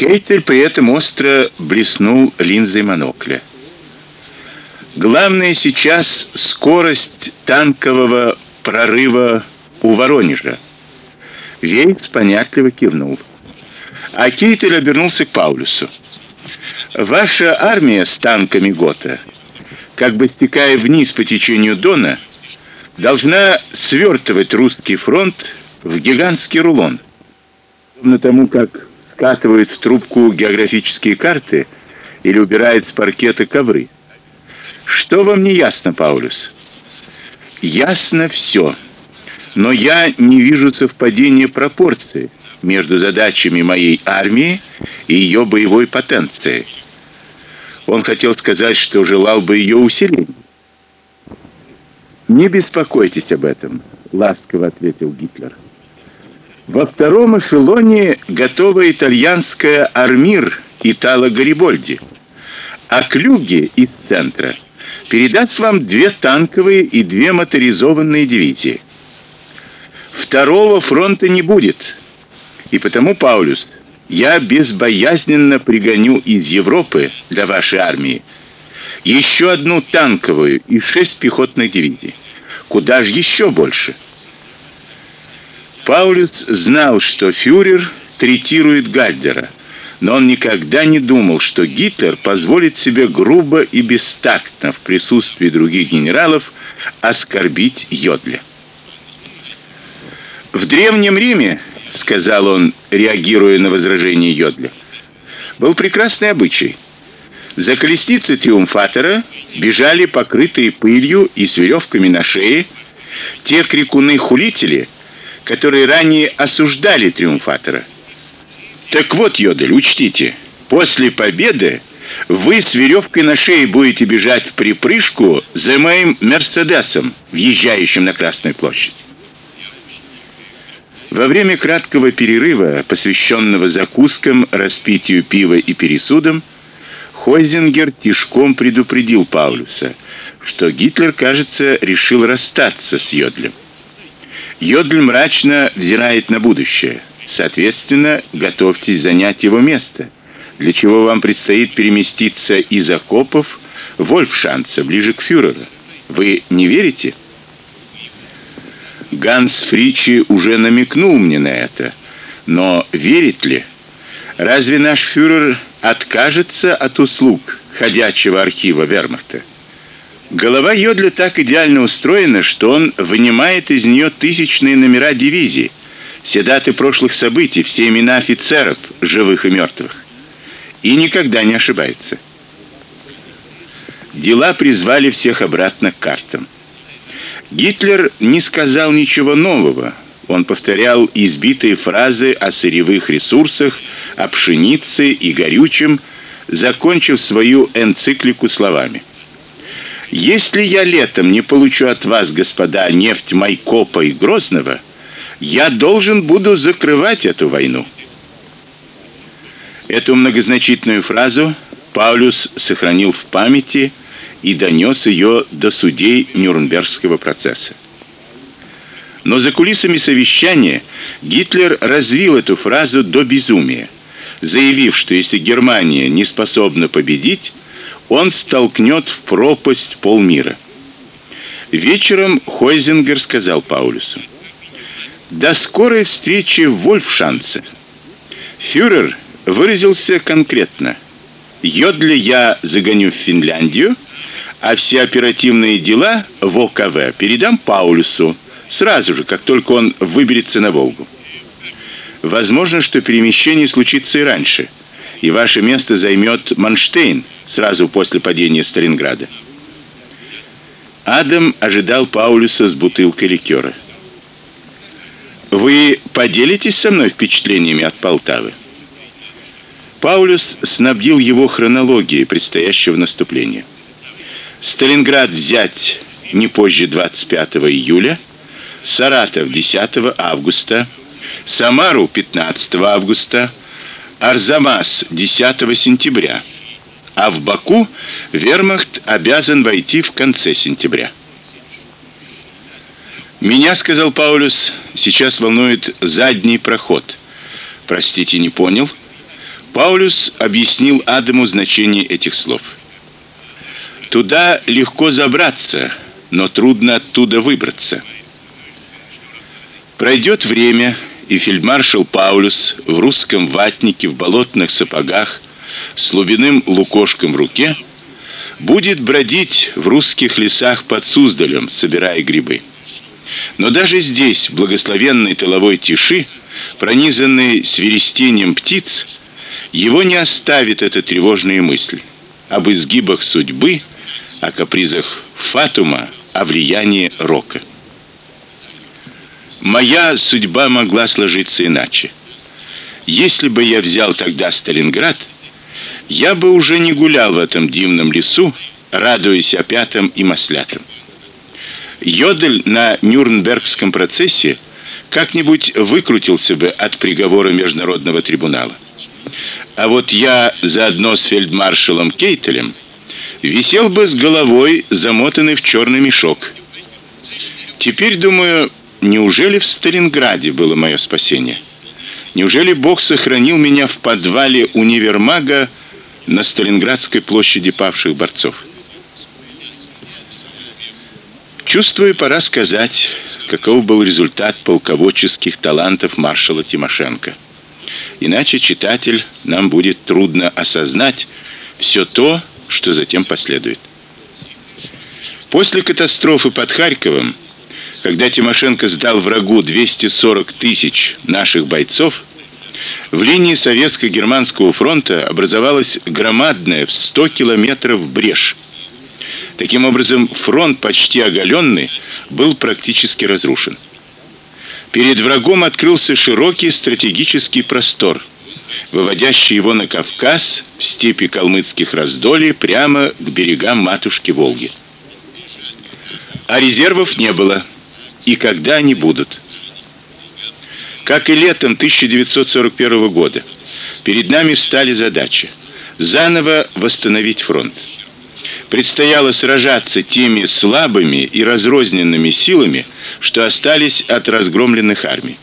Кейтель при этом остро блеснул линзой монокля. Главное сейчас скорость танкового прорыва у Воронежа. Вейц понятливо кивнул. А Кейтель обернулся к Паулюсу. Ваша армия с танками Гота, как бы стекая вниз по течению Дона, должна свертывать русский фронт в гигантский рулон. На тому, как скатывают в трубку географические карты или убирают с паркета ковры. Что вам не ясно, Паулюс? Ясно все. Но я не вижу совпадения пропорций между задачами моей армии и ее боевой потенцией. Он хотел сказать, что желал бы ее усиления. Не беспокойтесь об этом, ласково ответил Гитлер. Во втором эшелоне готова итальянская Армир Итало Гарибольди. А Клюге из центра передаст вам две танковые и две моторизованные дивизии. Второго фронта не будет. И потому, Паулюс, я безбоязненно пригоню из Европы для вашей армии еще одну танковую и шесть пехотных дивизий. Куда же еще больше? Паулюс знал, что фюрер третирует Гальдера, но он никогда не думал, что Гитлер позволит себе грубо и бестактно в присутствии других генералов оскорбить Йодля. В древнем Риме, сказал он, реагируя на возражение Йодля, был прекрасный обычай. За колесницей триумфатора бежали покрытые пылью и с веревками на шее те крикуны-хулители, которые ранее осуждали триумфатора. Так вот, Йодель, учтите, после победы вы с веревкой на шее будете бежать в припрыжку за моим Мерседесом, въезжающим на Красную площадь. Во время краткого перерыва, посвященного закускам, распитию пива и пересудам, Хойзингер тишком предупредил Паулюса, что Гитлер, кажется, решил расстаться с Йодлем. Йодль мрачно взирает на будущее. Соответственно, готовьтесь занять его место, для чего вам предстоит переместиться из окопов в Вольфшанце, ближе к фюреру. Вы не верите? Ганс Фричи уже намекнул мне на это. Но верит ли? Разве наш фюрер откажется от услуг ходячего архива Вермахта? Голова Йодля так идеально устроена, что он вынимает из нее тысячные номера дивизий, все даты прошлых событий, все имена офицеров, живых и мертвых. И никогда не ошибается. Дела призвали всех обратно к картам. Гитлер не сказал ничего нового. Он повторял избитые фразы о сырьевых ресурсах, о пшенице и горючем, закончив свою энциклику словами: если я летом не получу от вас, господа, нефть Майкопа и Грозного, я должен буду закрывать эту войну. Эту многозначительную фразу Паулюс сохранил в памяти и донес ее до судей Нюрнбергского процесса. Но за кулисами совещания Гитлер развил эту фразу до безумия, заявив, что если Германия не способна победить, он столкнет в пропасть полмира. Вечером Хойзингер сказал Паулюсу: "До скорой встречи в Вольфшанце". Фюрер выразился конкретно: "Йодли я загоню в Финляндию, а все оперативные дела в ОКВ передам Паулюсу сразу же, как только он выберется на Волгу. Возможно, что перемещение случится и раньше, и ваше место займет Манштейн, сразу после падения Сталинграда. Адам ожидал Паулюса с бутылкой ликера. Вы поделитесь со мной впечатлениями от Полтавы? Паулюс снабдил его хронологией предстоящего наступления. Сталинград взять не позже 25 июля, Саратов 10 августа, Самару 15 августа, Арзамас 10 сентября а в Баку Вермахт обязан войти в конце сентября. Меня, сказал Паулюс, сейчас волнует задний проход. Простите, не понял. Паулюс объяснил Адаму значение этих слов. Туда легко забраться, но трудно оттуда выбраться. Пройдет время, и фельдмаршал Паулюс в русском ватнике, в болотных сапогах, с лубиным лукошком в руке, будет бродить в русских лесах под Суздалем, собирая грибы. Но даже здесь, в благословенной тыловой тиши, пронизанной свиристением птиц, его не оставит эта тревожная мысль об изгибах судьбы, о капризах фатума, о влиянии рока. Моя судьба могла сложиться иначе. Если бы я взял тогда Сталинград, я бы уже не гулял в этом дивном лесу, радуясь опятам и маслятам. Йодель на Нюрнбергском процессе как-нибудь выкрутился бы от приговора международного трибунала. А вот я заодно с фельдмаршалом Кейтелем висел бы с головой замотанный в черный мешок. Теперь думаю, неужели в Сталинграде было мое спасение? Неужели Бог сохранил меня в подвале универмага на Сталинградской площади павших борцов? Чувствую, пора сказать, каков был результат полководческих талантов маршала Тимошенко. Иначе читатель нам будет трудно осознать все то, что затем последует. После катастрофы под Харьковом, когда Тимошенко сдал врагу 240 тысяч наших бойцов, в линии советско-германского фронта образовалась громадная в 100 километров брешь. Таким образом, фронт почти оголенный был практически разрушен. Перед врагом открылся широкий стратегический простор – выводящий его на Кавказ, в степи калмыцких раздолий, прямо к берегам матушки Волги. А резервов не было, и когда они будут? Как и летом 1941 года, перед нами встали задачи заново восстановить фронт. Предстояло сражаться теми слабыми и разрозненными силами, что остались от разгромленных армий.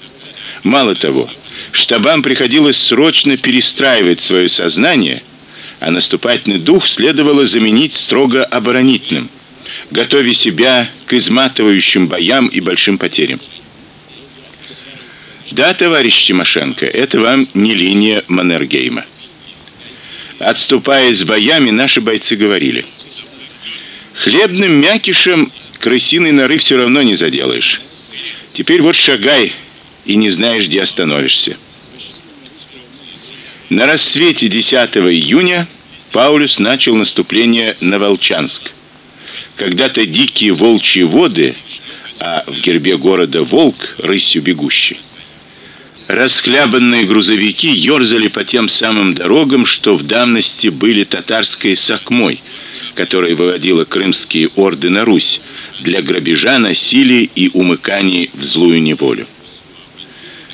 Мало того, штабам приходилось срочно перестраивать свое сознание, а наступательный дух следовало заменить строго оборонительным, готовя себя к изматывающим боям и большим потерям. Да, товарищ Тимошенко, это вам не линия Маннергейма. Отступая с боями, наши бойцы говорили: хлебным мякишем крысиный норы все равно не заделаешь. Теперь вот шагай и не знаешь, где остановишься. На рассвете 10 июня Паулюс начал наступление на Волчанск. Когда-то дикие волчьи воды, а в гербе города волк рысью бегущий. Расхлябанные грузовики ёрзали по тем самым дорогам, что в давности были татарской сакмой, которая выводила крымские орды на Русь для грабежа, насилия и умыкания в злую неволю.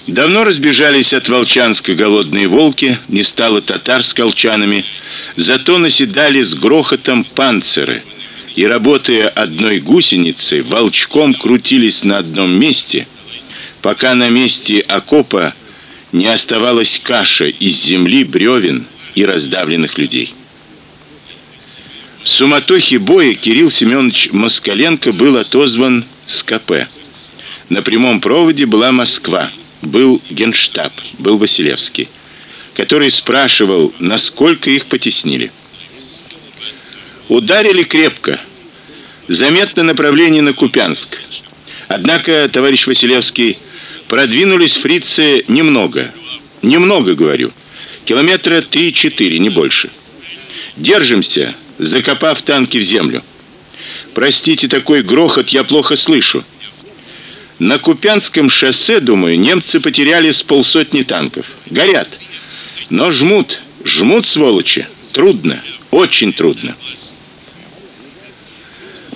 Давно разбежались от Волчанска голодные волки, не стало татар с колчанами, зато наседали с грохотом панциры, и работая одной гусеницей, волчком крутились на одном месте, пока на месте окопа не оставалась каша из земли, бревен и раздавленных людей. В суматохе боя Кирилл Семенович Москаленко был отозван с КП. На прямом проводе была Москва был Генштаб, был Василевский, который спрашивал, насколько их потеснили. Ударили крепко. Заметно направление на Купянск. Однако, товарищ Василевский, продвинулись фрицы немного. Немного, говорю. Километра 3-4, не больше. Держимся, закопав танки в землю. Простите, такой грохот я плохо слышу. На Купянском шоссе, думаю, немцы потеряли с полсотни танков. Горят. Но жмут, жмут сволочи. Трудно, очень трудно.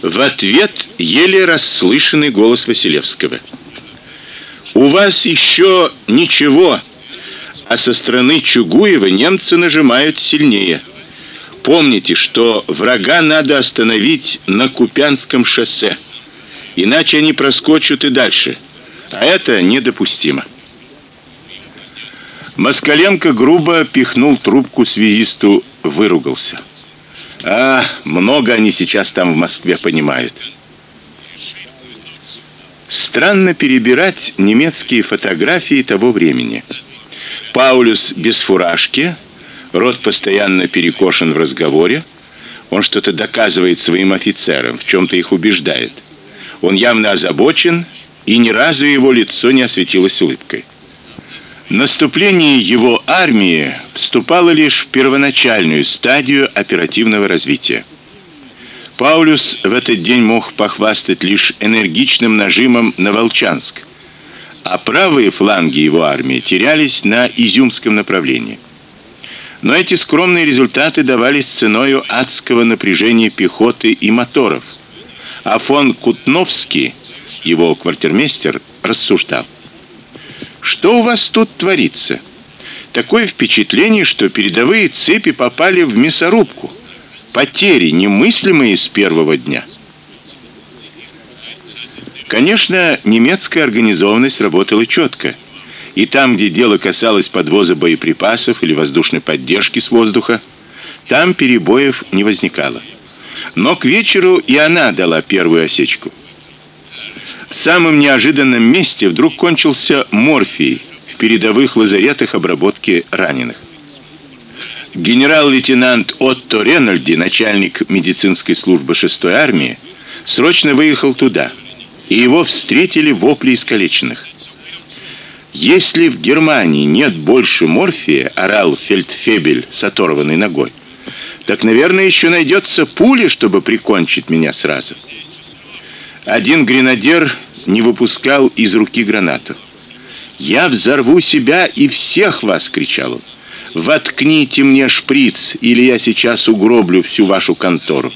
В ответ еле расслышанный голос Василевского. У вас еще ничего, а со стороны Чугуева немцы нажимают сильнее. Помните, что врага надо остановить на Купянском шоссе иначе они проскочат и дальше. А это недопустимо. Москаленко грубо пихнул трубку связисту, выругался. А, много они сейчас там в Москве понимают. Странно перебирать немецкие фотографии того времени. Паулюс без фуражки, рот постоянно перекошен в разговоре. Он что-то доказывает своим офицерам, в чем то их убеждает. Он явно озабочен, и ни разу его лицо не осветилось улыбкой. Наступление его армии вступало лишь в первоначальную стадию оперативного развития. Паулюс в этот день мог похвастать лишь энергичным нажимом на Волчанск, а правые фланги его армии терялись на Изюмском направлении. Но эти скромные результаты давались ценой адского напряжения пехоты и моторов. А фон Кутновский, его квартирмейстер, рассуждал: "Что у вас тут творится? Такое впечатление, что передовые цепи попали в мясорубку" потери немыслимые с первого дня. Конечно, немецкая организованность работала четко. И там, где дело касалось подвоза боеприпасов или воздушной поддержки с воздуха, там перебоев не возникало. Но к вечеру и она дала первую осечку. В самом неожиданном месте вдруг кончился морфий в передовых лазаретах обработки раненых. Генерал-лейтенант Отто Ренальди, начальник медицинской службы 6-й армии, срочно выехал туда, и его встретили вопли искалеченных. Если в Германии нет больше морфия, орал фельдфебель с оторванной ногой. Так, наверное, еще найдется пуля, чтобы прикончить меня сразу. Один гренадер не выпускал из руки гранату. Я взорву себя и всех вас, кричал он. Воткните мне шприц, или я сейчас угроблю всю вашу контору.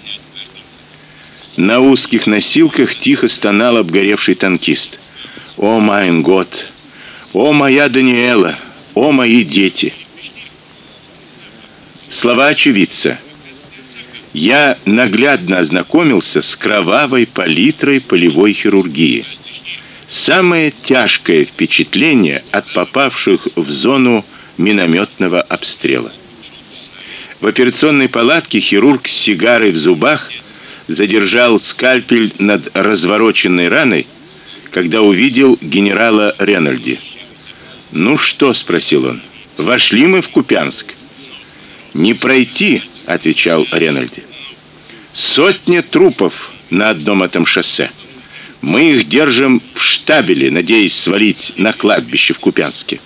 На узких носилках тихо стонал обгоревший танкист. О, майн год. О, моя Даниэла. О, мои дети. Слова очевидца. Я наглядно ознакомился с кровавой палитрой полевой хирургии. Самое тяжкое впечатление от попавших в зону минометного обстрела. В операционной палатке хирург с сигарой в зубах задержал скальпель над развороченной раной, когда увидел генерала Ренальди. "Ну что?" спросил он. "Вошли мы в Купянск?" "Не пройти", отвечал Ренальди. "Сотни трупов на одном этом шоссе. Мы их держим в штабеле, надеясь свалить на кладбище в Купянске".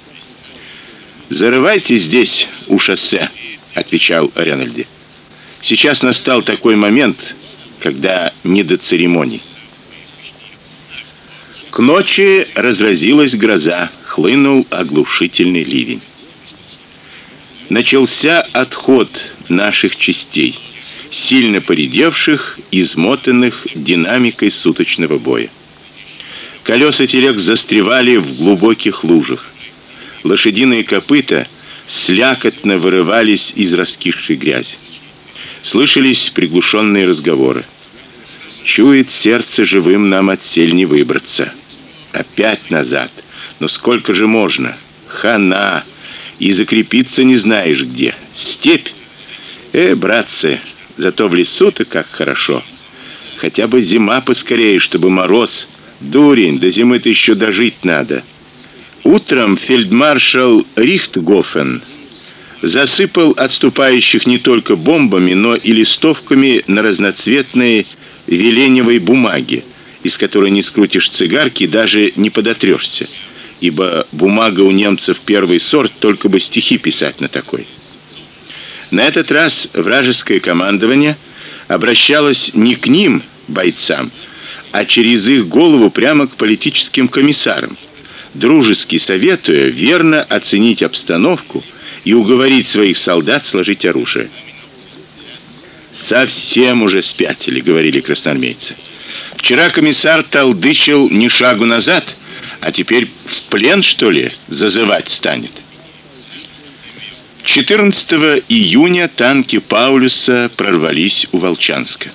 Зарывайте здесь у шоссе, отвечал Ренальди. Сейчас настал такой момент, когда не до церемоний. К ночи разразилась гроза, хлынул оглушительный ливень. Начался отход наших частей, сильно поредевших, измотанных динамикой суточного боя. Колеса телег застревали в глубоких лужах. Лошадиные копыта слякотно вырывались из раскисшей грязи. Слышались приглушенные разговоры. Чует сердце живым нам отсель не выбраться. Опять назад. Но сколько же можно? Хана. И закрепиться не знаешь где. Степь. Э, братцы, зато в лесу-то как хорошо. Хотя бы зима поскорее, чтобы мороз. Дурень, до зимы-то еще дожить надо. Утром фельдмаршал Рихтгофен засыпал отступающих не только бомбами, но и листовками на разноцветной веленевой бумаге, из которой не скрутишь цигарки, даже не подотрешься, ибо бумага у немцев первый сорт, только бы стихи писать на такой. На этот раз вражеское командование обращалось не к ним, бойцам, а через их голову прямо к политическим комиссарам дружески советуя верно оценить обстановку и уговорить своих солдат сложить оружие. Совсем уже спятили, говорили красноармейцы. Вчера комиссар толдычил ни шагу назад, а теперь в плен, что ли, зазывать станет. 14 июня танки Паулюса прорвались у Волчанска.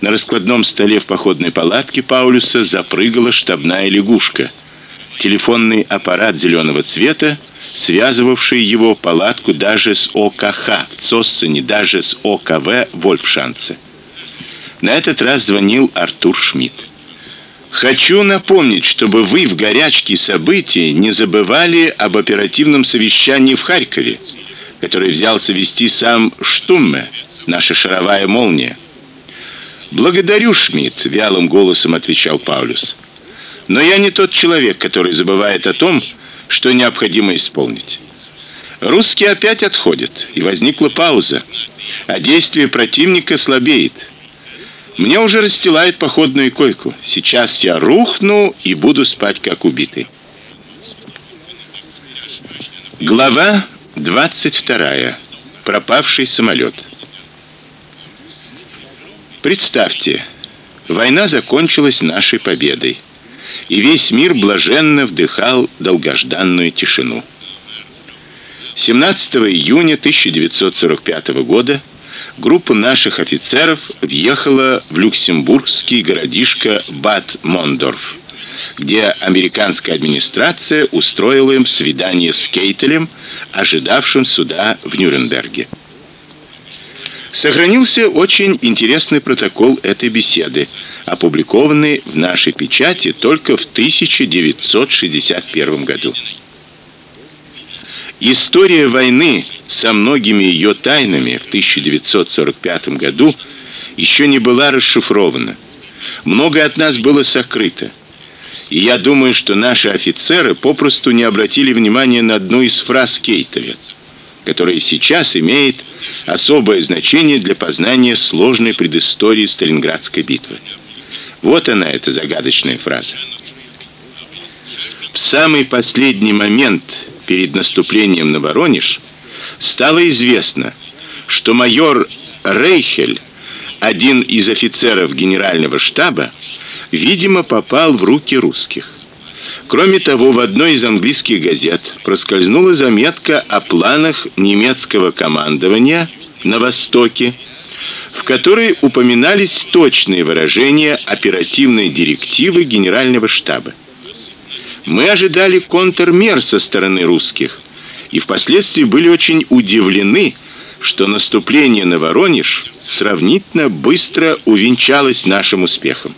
На раскладном столе в походной палатке Паулюса запрыгала штабная лягушка – телефонный аппарат зеленого цвета связывавшие его палатку даже с ОКХ в даже с ОКВ Вольфшанце. На этот раз звонил Артур Шмидт. Хочу напомнить, чтобы вы в горячке событий не забывали об оперативном совещании в Харькове, которое взялся вести сам Штумме, наша шаровая молния. Благодарю, Шмидт, вялым голосом отвечал Паулюс. Но я не тот человек, который забывает о том, что необходимо исполнить. Русские опять отходят, и возникла пауза, а действие противника слабеет. Мне уже расстилают походную койку. Сейчас я рухну и буду спать как убитый. Глава 22. Пропавший самолет. Представьте, война закончилась нашей победой, и весь мир блаженно вдыхал долгожданную тишину. 17 июня 1945 года группа наших офицеров въехала в люксембургский городишко Бад-Мондорф, где американская администрация устроила им свидание с Кейтелем, ожидавшим суда в Нюрнберге. Сохранился очень интересный протокол этой беседы, опубликованный в нашей печати только в 1961 году. История войны со многими ее тайнами в 1945 году еще не была расшифрована. Многое от нас было сокрыто. И я думаю, что наши офицеры попросту не обратили внимания на одну из фраз Кейтеля, которая сейчас имеет особое значение для познания сложной предыстории Сталинградской битвы. Вот она эта загадочная фраза. В самый последний момент перед наступлением на Воронеж стало известно, что майор Рейхель, один из офицеров генерального штаба, видимо, попал в руки русских. Кроме того, в одной из английских газет проскользнула заметка о планах немецкого командования на востоке, в которой упоминались точные выражения оперативной директивы генерального штаба. Мы ожидали контрмер со стороны русских и впоследствии были очень удивлены, что наступление на Воронеж сравнительно быстро увенчалось нашим успехом.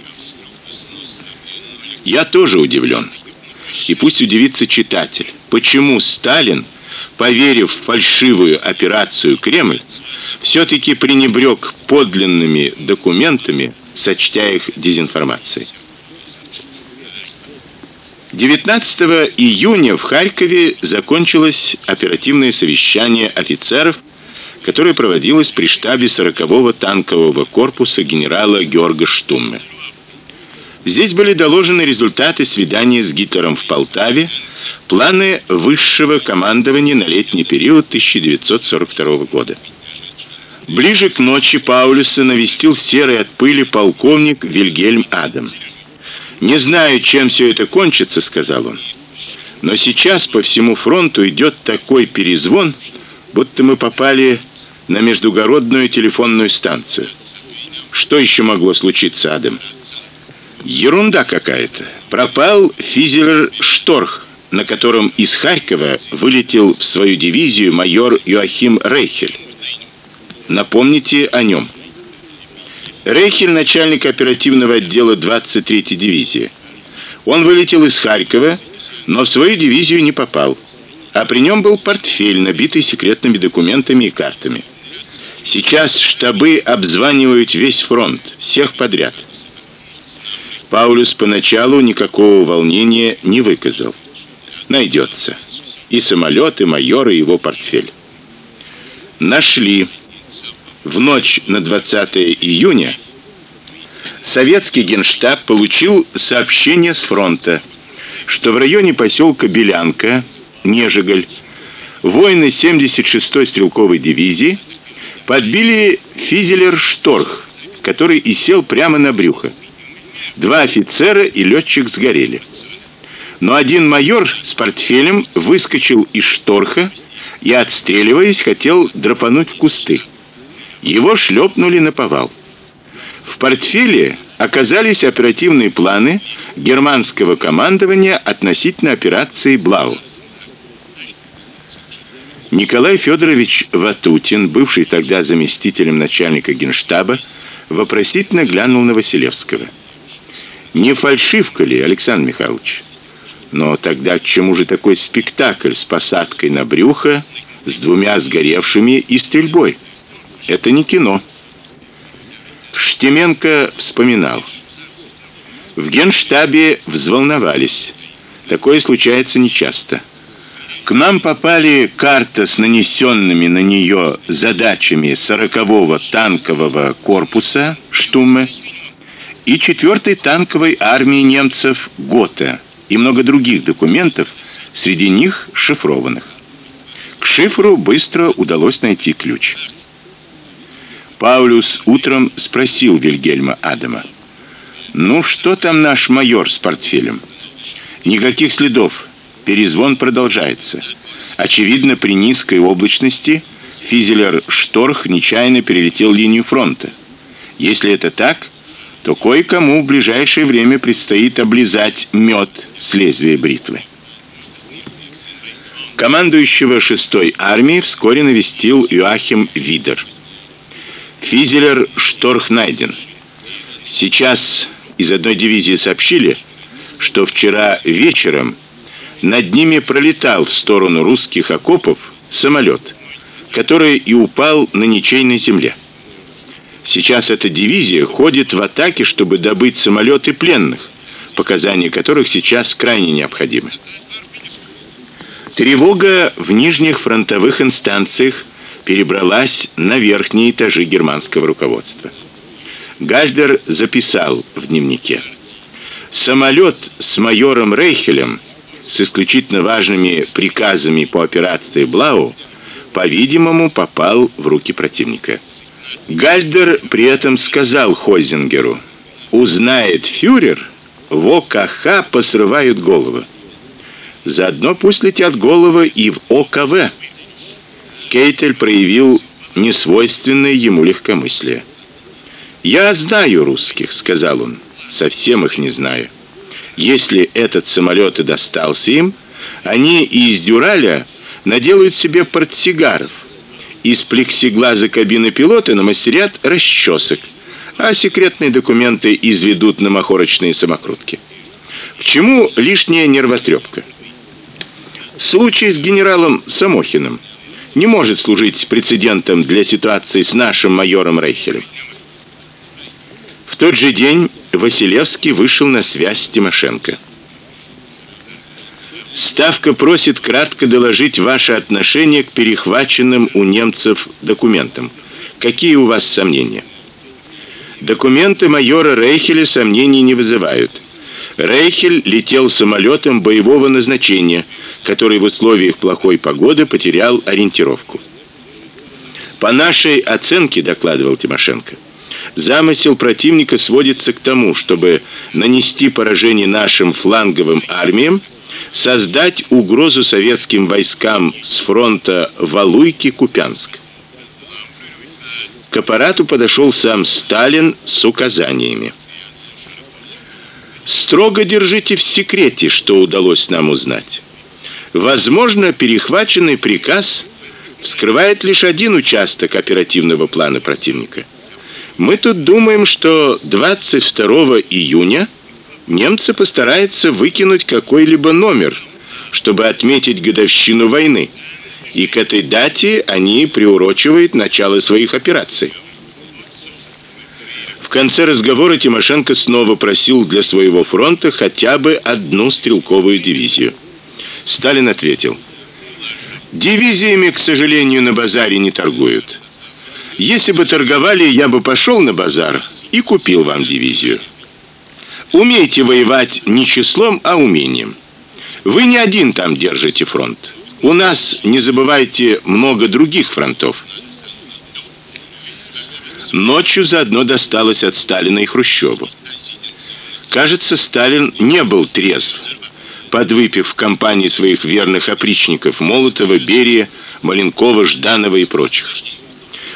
Я тоже удивлен. И пусть удивится читатель, почему Сталин, поверив в фальшивую операцию Кремль, все таки пренебрег подлинными документами, сочтя их дезинформацией. 19 июня в Харькове закончилось оперативное совещание офицеров, которое проводилось при штабе 40-го танкового корпуса генерала Георга Штумме. Здесь были доложены результаты свидания с Гитлером в Полтаве, планы высшего командования на летний период 1942 года. Ближе к ночи Паулюса навестил серый от пыли полковник Вильгельм Адам. Не знаю, чем все это кончится, сказал он. Но сейчас по всему фронту идет такой перезвон, будто мы попали на междугородную телефонную станцию. Что еще могло случиться, Адам? Ерунда какая-то. Пропал физер Шторх, на котором из Харькова вылетел в свою дивизию майор Йоахим Рейхель. Напомните о нем. Рейхель начальник оперативного отдела 23-й дивизии. Он вылетел из Харькова, но в свою дивизию не попал, а при нем был портфель, набитый секретными документами и картами. Сейчас штабы обзванивают весь фронт, всех подряд. Паулюс поначалу никакого волнения не выказал. Найдется. И самолет, и майор, и его портфель. Нашли в ночь на 20 июня советский Генштаб получил сообщение с фронта, что в районе поселка Белянка, Нежеголь, воины 76-й стрелковой дивизии подбили физелер Шторх, который и сел прямо на брюхо. Два офицера и летчик сгорели. Но один майор с портфелем выскочил из Шторха и отстреливаясь хотел драпануть в кусты. Его шлепнули на повал. В портфеле оказались оперативные планы германского командования относительно операции Блау. Николай Федорович Ватутин, бывший тогда заместителем начальника Генштаба, вопросительно глянул на Василевского. Не фальшивка ли, Александр Михайлович? Но тогда к чему же такой спектакль с посадкой на брюхо, с двумя сгоревшими и стрельбой? Это не кино. Штеменко вспоминал. В Генштабе взволновались. Такое случается нечасто. К нам попали карта с нанесенными на нее задачами 40-го танкового корпуса Штумме и 4-й танковой армии немцев Гота и много других документов, среди них шифрованных. К шифру быстро удалось найти ключ. Паулюс утром спросил Вильгельма Адама: "Ну что там наш майор с портфелем?" Никаких следов. Перезвон продолжается. Очевидно, при низкой облачности Физелер Шторх нечаянно перелетел линию фронта. Если это так, то кое-кому в ближайшее время предстоит облизать мед с лезвия бритвы. Командующего 6-й армией вскоре навестил Юахим Видер. Физелер Шторх найден. Сейчас из одной дивизии сообщили, что вчера вечером над ними пролетал в сторону русских окопов самолет, который и упал на ничейной земле. Сейчас эта дивизия ходит в атаке, чтобы добыть самолеты пленных, показания которых сейчас крайне необходимы. Тревога в нижних фронтовых инстанциях перебралась на верхние этажи германского руководства. Гальдер записал в дневнике: Самолет с майором Рейхелем с исключительно важными приказами по операции Блау, по-видимому, попал в руки противника. Гальдер при этом сказал Хользингеру: "Узнает фюрер, в ОКХ посрывают головы. Заодно пусть летят головы и в ОКВ". Кейтель проявил несвойственное ему легкомыслие. "Я знаю русских", сказал он совсем их не знаю. Если этот самолет и достался им, они из дюраля наделают себе портсигаров. Из плексиглаза кабины пилота намастерят расчесок, а секретные документы изведут на махорочные самокрутки. К чему лишняя нервотрепка? Случай с генералом Самохиным не может служить прецедентом для ситуации с нашим майором Рейхелем. В тот же день Василевский вышел на связь с Тимошенко. Ставка просит кратко доложить ваше отношение к перехваченным у немцев документам. Какие у вас сомнения? Документы майора Рейхеля сомнений не вызывают. Рейхель летел самолетом боевого назначения, который в условиях плохой погоды потерял ориентировку. По нашей оценке, докладывал Тимошенко, Замысел противника сводится к тому, чтобы нанести поражение нашим фланговым армиям, создать угрозу советским войскам с фронта Валуйки-Купянск. К аппарату подошел сам Сталин с указаниями. Строго держите в секрете, что удалось нам узнать. Возможно, перехваченный приказ вскрывает лишь один участок оперативного плана противника. Мы тут думаем, что 22 июня немцы постараются выкинуть какой-либо номер, чтобы отметить годовщину войны. И к этой дате они приурочивают начало своих операций. В конце разговора Тимошенко снова просил для своего фронта хотя бы одну стрелковую дивизию. Сталин ответил: "Дивизиями, к сожалению, на базаре не торгуют. Если бы торговали, я бы пошел на базар и купил вам дивизию. Умейте воевать не числом, а умением. Вы не один там держите фронт. У нас, не забывайте, много других фронтов. Ночью заодно досталось от Сталина и Хрущеву. Кажется, Сталин не был трезв, подвыпив в компании своих верных опричников Молотова, Берия, Маленкова, Жданова и прочих.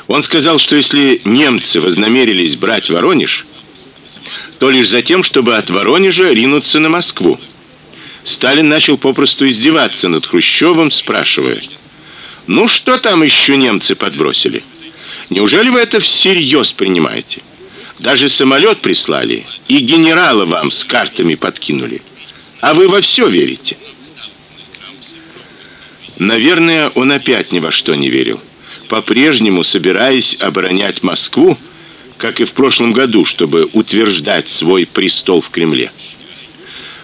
Он сказал, что если немцы вознамерились брать Воронеж, то лишь за тем, чтобы от Воронежа ринуться на Москву. Сталин начал попросту издеваться над Хрущевым, спрашивая: Ну что там еще немцы подбросили? Неужели вы это всерьез принимаете? Даже самолет прислали, и генерала вам с картами подкинули. А вы во все верите? Наверное, он опять ни во что не верил. По-прежнему собираясь оборонять Москву, как и в прошлом году, чтобы утверждать свой престол в Кремле.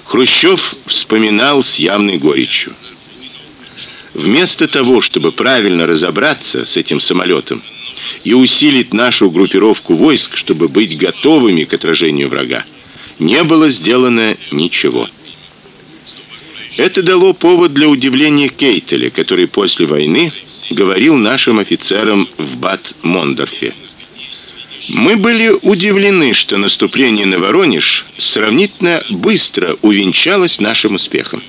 Хрущев вспоминал с явной горечью. Вместо того, чтобы правильно разобраться с этим самолетом и усилить нашу группировку войск, чтобы быть готовыми к отражению врага, не было сделано ничего. Это дало повод для удивления Кейтеля, который после войны говорил нашим офицерам в Бат-Мондорфе. Мы были удивлены, что наступление на Воронеж сравнительно быстро увенчалось нашим успехом.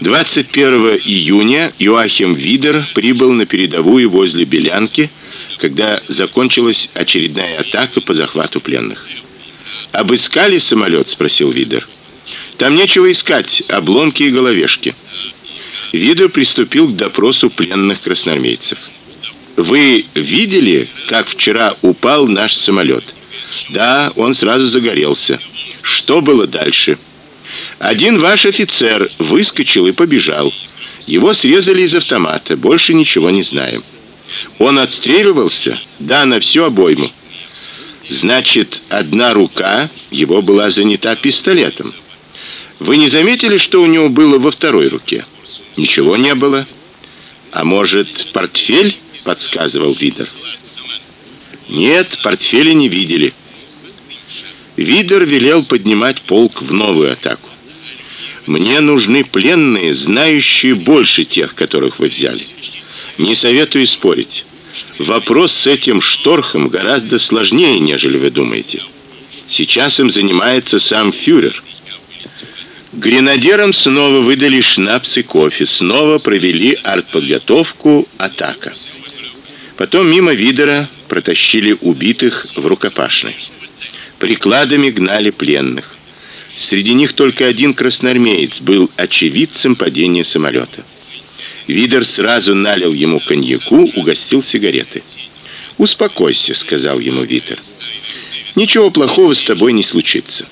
21 июня Иоахим Видер прибыл на передовую возле Белянки, когда закончилась очередная атака по захвату пленных. Обыскали самолет?» — спросил Видер. Там нечего искать, обломки и головешки. Видер приступил к допросу пленных красноармейцев. Вы видели, как вчера упал наш самолет? Да, он сразу загорелся. Что было дальше? Один ваш офицер выскочил и побежал. Его срезали из автомата. Больше ничего не знаем. Он отстреливался? Да, на всю обойму. Значит, одна рука его была занята пистолетом. Вы не заметили, что у него было во второй руке? Ничего не было. А может, портфель, подсказывал Видер. Нет, портфеля не видели. Видер велел поднимать полк в новую атаку. Мне нужны пленные, знающие больше тех, которых вы взяли. Не советую спорить. Вопрос с этим шторхом гораздо сложнее, нежели вы думаете. Сейчас им занимается сам фюрер. Гренадерам снова выдали шнапс и кофе, снова провели артподготовку, атака. Потом мимо Видера протащили убитых в рукопашной. Прикладами гнали пленных. Среди них только один красноармеец был очевидцем падения самолета. Видер сразу налил ему коньяку, угостил сигареты. "Успокойся", сказал ему Видер. "Ничего плохого с тобой не случится".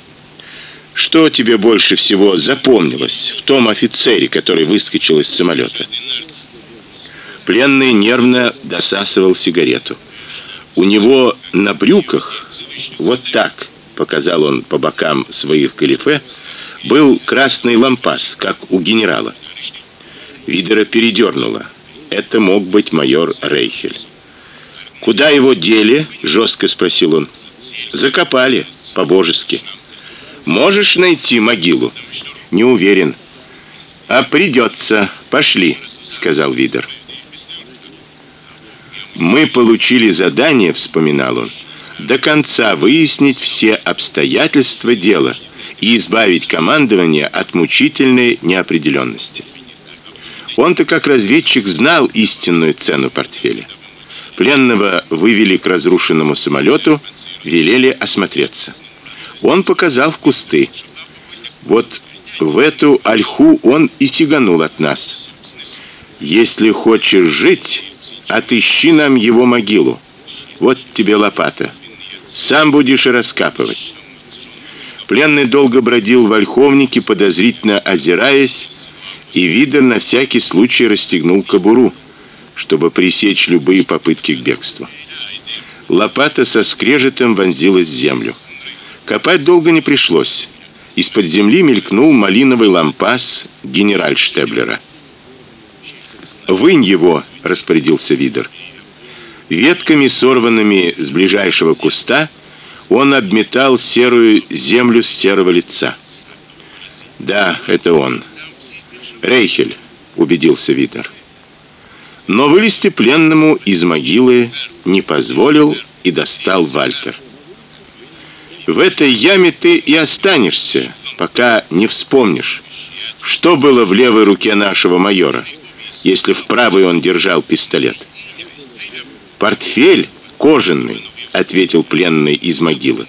Что тебе больше всего запомнилось в том офицере, который выскочил из самолета? Пленный нервно досасывал сигарету. У него на брюках вот так, показал он по бокам своих галифе, был красный лампас, как у генерала. Видера передернуло. Это мог быть майор Рейхель. Куда его дели? жестко спросил он. Закопали по-божески. Можешь найти могилу? Не уверен. А придется. Пошли, сказал Видер. Мы получили задание, вспоминал он, до конца выяснить все обстоятельства дела и избавить командование от мучительной неопределенности. Он-то как разведчик знал истинную цену портфеля. Пленного вывели к разрушенному самолету, велели осмотреться. Он показал в кусты. Вот в эту ольху он и сиганул от нас. Если хочешь жить, отыщи нам его могилу. Вот тебе лопата. Сам будешь и раскапывать. Пленный долго бродил в ольховнике, подозрительно озираясь, и Видер на всякий случай расстегнул кобуру, чтобы пресечь любые попытки к бегству. Лопата со скрежетом вонзилась в землю. Копать долго не пришлось. Из-под земли мелькнул малиновый лампас генеральштеблера. "Вынь его", распорядился Видер. Ветками, сорванными с ближайшего куста, он обметал серую землю с серого лица. Да, это он. Рейхель, убедился Видер. Но вылезти пленному из могилы не позволил и достал Вальтер. В этой яме ты и останешься, пока не вспомнишь, что было в левой руке нашего майора, если в правой он держал пистолет. Портфель кожаный, ответил пленный из могилы.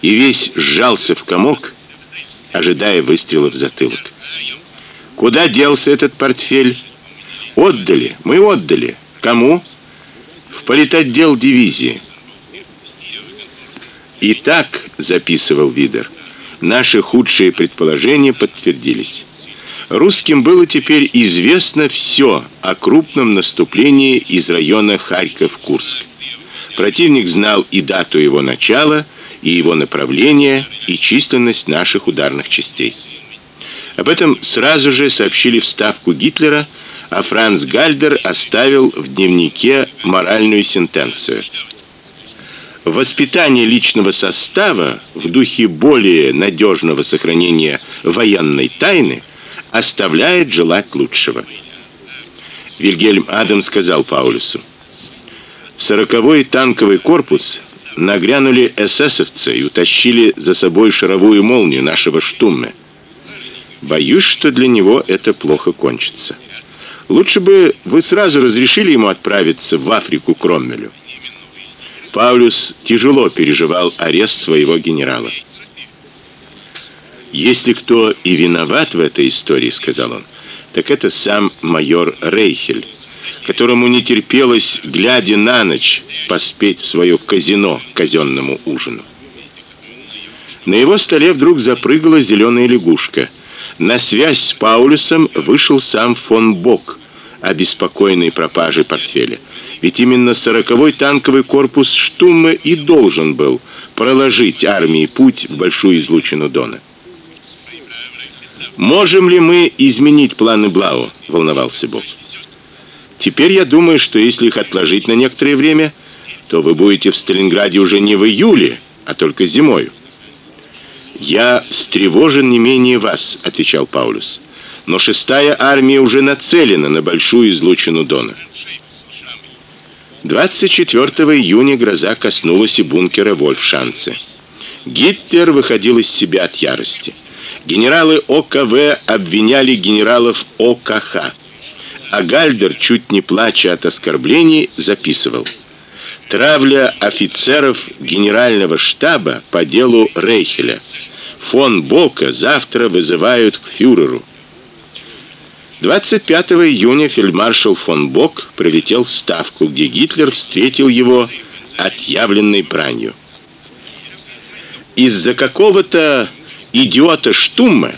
И весь сжался в комок, ожидая выстрела в затылок. Куда делся этот портфель? Отдали, мы отдали. Кому? В политотдел дивизии. Итак, записывал Видер. Наши худшие предположения подтвердились. Русским было теперь известно все о крупном наступлении из района Харьков-Курск. Противник знал и дату его начала, и его направление, и численность наших ударных частей. Об этом сразу же сообщили в ставку Гитлера, а Франц Гальдер оставил в дневнике моральную сентенцию. Воспитание личного состава в духе более надежного сохранения военной тайны оставляет желать лучшего. Вильгельм Адам сказал Паулюсу: "В сороковой танковый корпус нагрянули эсэсовцы и утащили за собой шаровую молнию нашего штумме. Боюсь, что для него это плохо кончится. Лучше бы вы сразу разрешили ему отправиться в Африку к Роммелю. Паулюс тяжело переживал арест своего генерала. Если кто и виноват в этой истории, сказал он, так это сам майор Рейхель которому не терпелось, глядя на ночь, поспеть в свое казино к казенному ужину. На его столе вдруг запрыгала зеленая лягушка. На связь с Паулюсом вышел сам фон Бок, обеспокоенный пропажей портфеля. Ведь именно сороковой танковый корпус Штумма и должен был проложить армии путь в большую излучину Дона. Можем ли мы изменить планы Блау? волновался Бок. Теперь я думаю, что если их отложить на некоторое время, то вы будете в Сталинграде уже не в июле, а только зимой. Я встревожен не менее вас, отвечал Паулюс. Но шестая армия уже нацелена на большую излучину Дона. 24 июня гроза коснулась и бункера Вольфшанце. Гитлер выходил из себя от ярости. Генералы ОКВ обвиняли генералов ОКХ а Гальдер, чуть не плача от оскорблений, записывал: Травля офицеров генерального штаба по делу Рейхеля. Фон Бока завтра вызывают к фюреру. 25 июня фельдмаршал фон Бок прилетел в Ставку, где Гитлер встретил его отъявленной бранью. Из-за какого-то идиота Штумма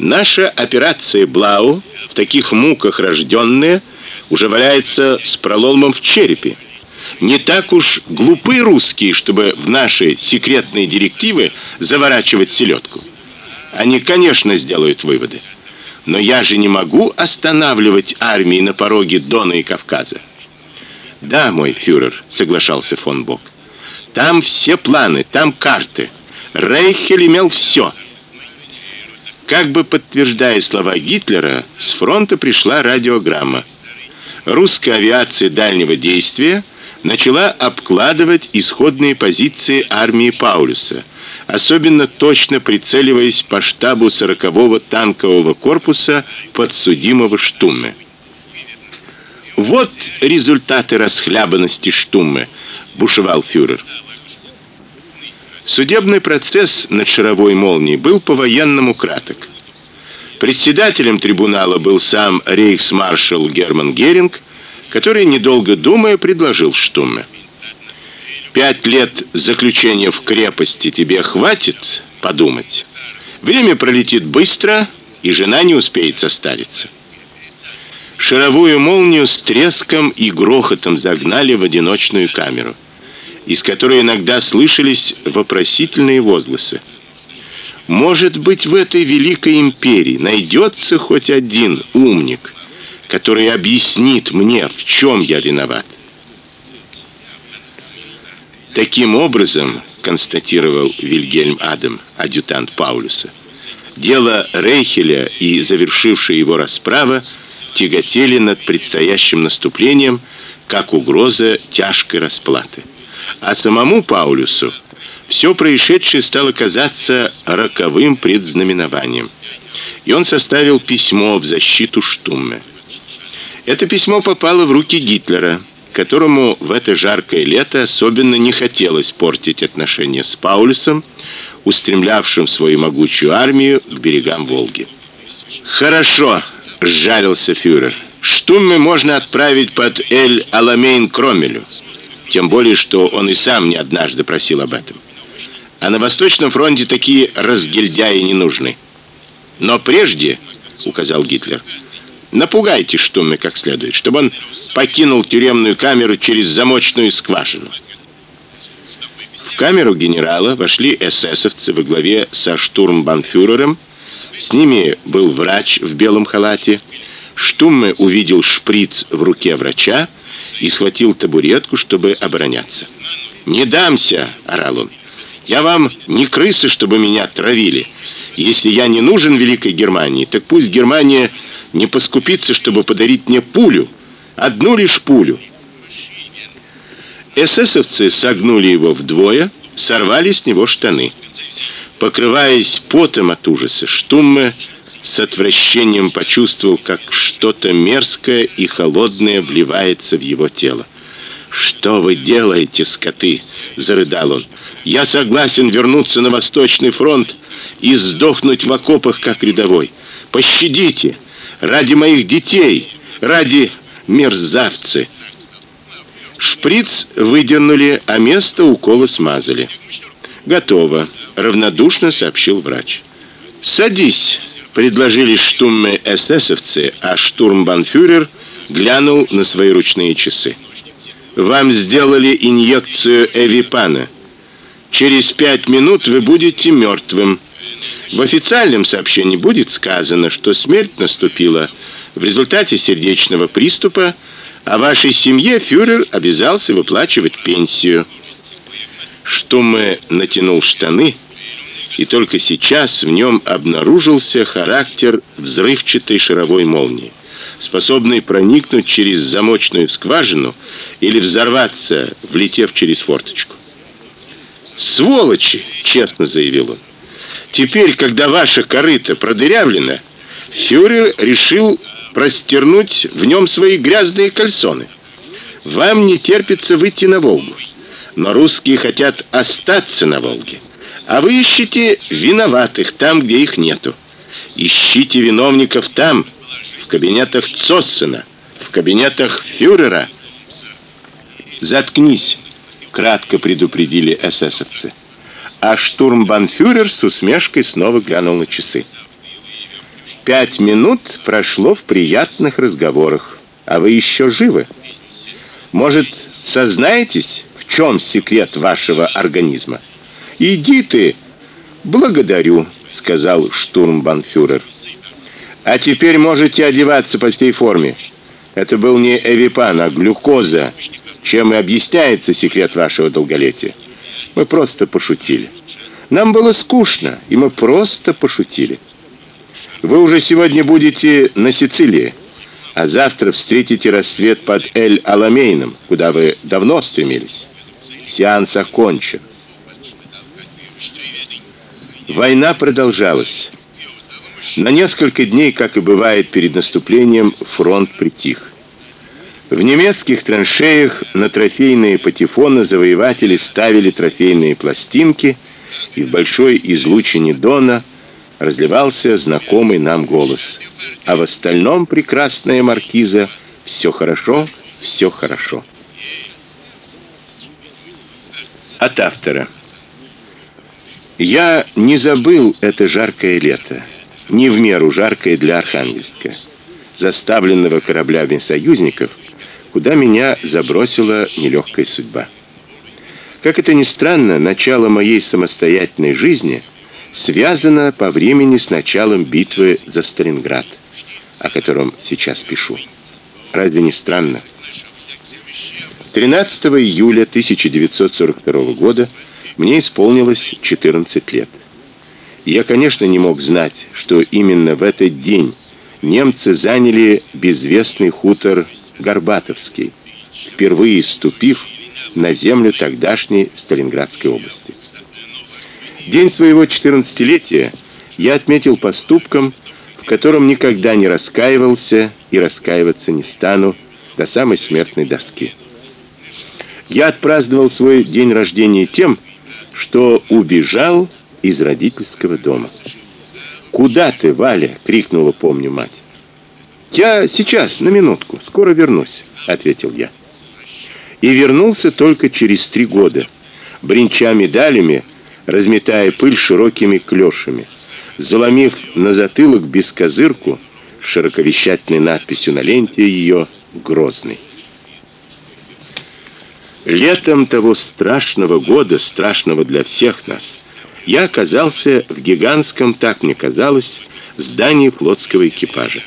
наша операция Блау в таких муках рожденные, уже валяется с проломом в черепе. Не так уж глупы русские, чтобы в наши секретные директивы заворачивать селедку. Они, конечно, сделают выводы. Но я же не могу останавливать армии на пороге Дона и Кавказа. Да, мой фюрер, соглашался фон Бок. Там все планы, там карты. Рейхель имел все. Как бы подтверждая слова Гитлера, с фронта пришла радиограмма. Русская авиация дальнего действия начала обкладывать исходные позиции армии Паулюса, особенно точно прицеливаясь по штабу 40-го танкового корпуса подсудимого Штумме. Вот результаты расхлябанности Штумме, бушевал фюрер. Судебный процесс над шаровой молнией был по-военному краток. Председателем трибунала был сам рейхсмаршал Герман Геринг, который недолго думая предложил Штумме: «Пять лет заключения в крепости тебе хватит подумать. Время пролетит быстро, и жена не успеет состариться". Шаровую молнию с треском и грохотом загнали в одиночную камеру из которой иногда слышались вопросительные возгласы. Может быть, в этой великой империи найдется хоть один умник, который объяснит мне, в чем я виноват. Таким образом, констатировал Вильгельм Адам, адъютант Паулюса, дело Рейхеля и завершившая его расправа тяготели над предстоящим наступлением как угроза тяжкой расплаты а самому Паулюсу все происшедшее стало казаться роковым предзнаменованием. И он составил письмо в защиту Штумме. Это письмо попало в руки Гитлера, которому в это жаркое лето особенно не хотелось портить отношения с Паулюсом, устремлявшим свою могучую армию к берегам Волги. Хорошо, сжалился фюрер. Штумме можно отправить под Эль-Аламейн к. Тем более, что он и сам не однажды просил об этом. А на Восточном фронте такие разгильдяи не нужны. Но прежде, указал Гитлер, напугайте Штумме как следует, чтобы он покинул тюремную камеру через замочную скважину. В камеру генерала вошли эсэсовцы во главе со штурмбанфюрером. С ними был врач в белом халате. Штумме увидел шприц в руке врача и схватил табуретку, чтобы обороняться. "Не дамся", орал он. "Я вам не крысы, чтобы меня травили. Если я не нужен великой Германии, так пусть Германия не поскупится, чтобы подарить мне пулю, одну лишь пулю". Эсэсовцы согнули его вдвое, сорвали с него штаны. Покрываясь потом от ужаса, Штумме с отвращением почувствовал, как что-то мерзкое и холодное вливается в его тело. "Что вы делаете, скоты?" зарыдал он. "Я согласен вернуться на Восточный фронт и сдохнуть в окопах как рядовой. Пощадите ради моих детей, ради мерзавцы". Шприц выдернули, а место укола смазали. Готово, равнодушно сообщил врач. Садись, предложили штумме эсэсовцы, а штурмбанфюрер глянул на свои ручные часы. Вам сделали инъекцию эвипана. Через пять минут вы будете мертвым. В официальном сообщении будет сказано, что смерть наступила в результате сердечного приступа, а вашей семье фюрер обязался выплачивать пенсию. Штумме натянул штаны и только сейчас в нем обнаружился характер взрывчатой шаровой молнии, способной проникнуть через замочную скважину или взорваться, влетев через форточку. Сволочи, честно заявил он. Теперь, когда ваша корыто продырявлена, фюрер решил простернуть в нем свои грязные кальсоны. Вам не терпится выйти на Волгу, но русские хотят остаться на Волге. А вы ищете виноватых там, где их нету. Ищите виновников там, в кабинетах Цоссена, в кабинетах фюрера. Заткнись, кратко предупредили эсэсовцы. А штурмбанфюрер с усмешкой снова глянул на часы. Пять минут прошло в приятных разговорах, а вы еще живы. Может, сознаетесь, в чем секрет вашего организма? Иди ты. Благодарю, сказал штурмбанфюрер. А теперь можете одеваться по всей форме. Это был не эвипан, а глюкоза, чем и объясняется секрет вашего долголетия. Мы просто пошутили. Нам было скучно, и мы просто пошутили. Вы уже сегодня будете на Сицилии, а завтра встретите рассвет под Эль-Аламейном, куда вы давно стремились. Сеанс окончен. Война продолжалась. На несколько дней, как и бывает перед наступлением, фронт притих. В немецких траншеях на трофейные патефоны завоеватели ставили трофейные пластинки, и в большой излучине Дона разливался знакомый нам голос. А в остальном, прекрасная маркиза, все хорошо, все хорошо. От автора. Я не забыл это жаркое лето, не в меру жаркое для Архангельска, заставленного кораблями союзников, куда меня забросила нелегкая судьба. Как это ни странно, начало моей самостоятельной жизни связано по времени с началом битвы за Сталинград, о котором сейчас пишу. Разве не странно? 13 июля 1942 года мне исполнилось 14 лет. Я, конечно, не мог знать, что именно в этот день немцы заняли безвестный хутор Горбатовский, впервые ступив на землю тогдашней Сталинградской области. День своего 14-летия я отметил поступком, в котором никогда не раскаивался и раскаиваться не стану до самой смертной доски. Я отпраздновал свой день рождения тем, что убежал из родительского дома. "Куда ты, Валя?" крикнула, помню, мать. Я сейчас, на минутку, скоро вернусь, ответил я. И вернулся только через три года, бренча медалями, разметая пыль широкими клёшами, заломив на затылок бескозырку с широковещательной надписью на ленте ее Грозный. Летом того страшного года, страшного для всех нас, я оказался в гигантском, так мне казалось, здании флотского экипажа.